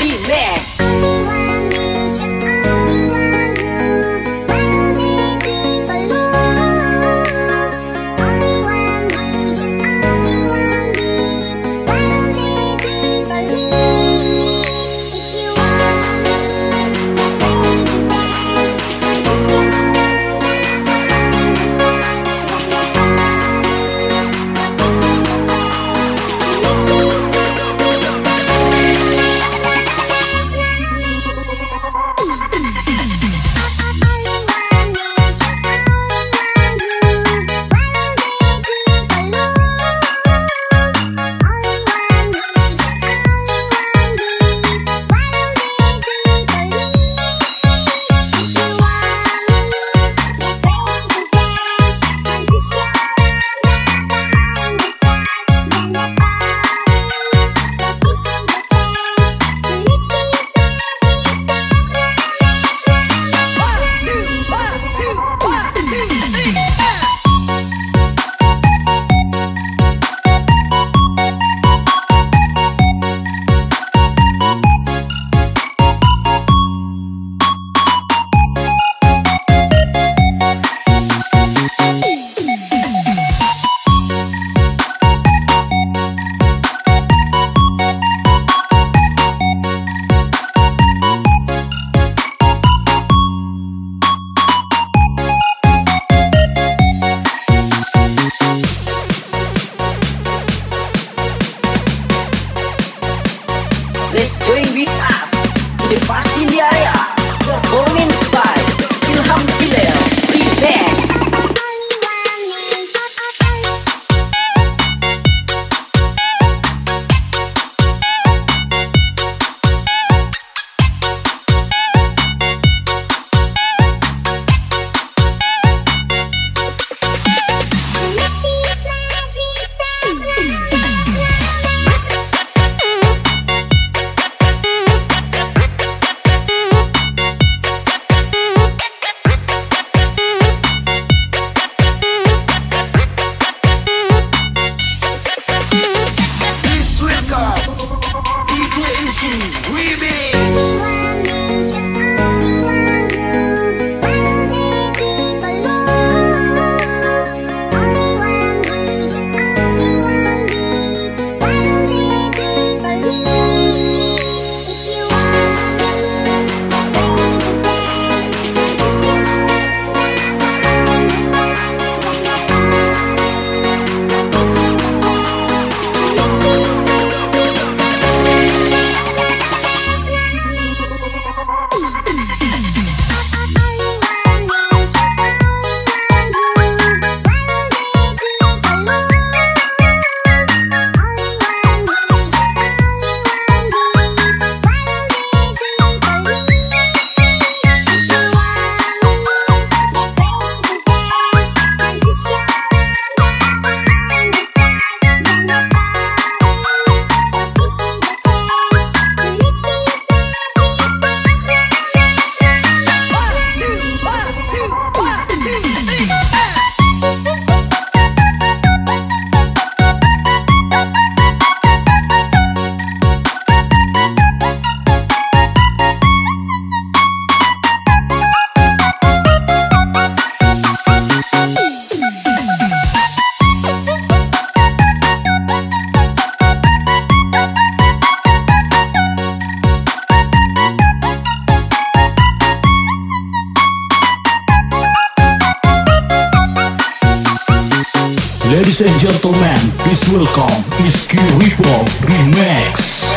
Remix. And gentlemen, please welcome Iski Revolve Remix.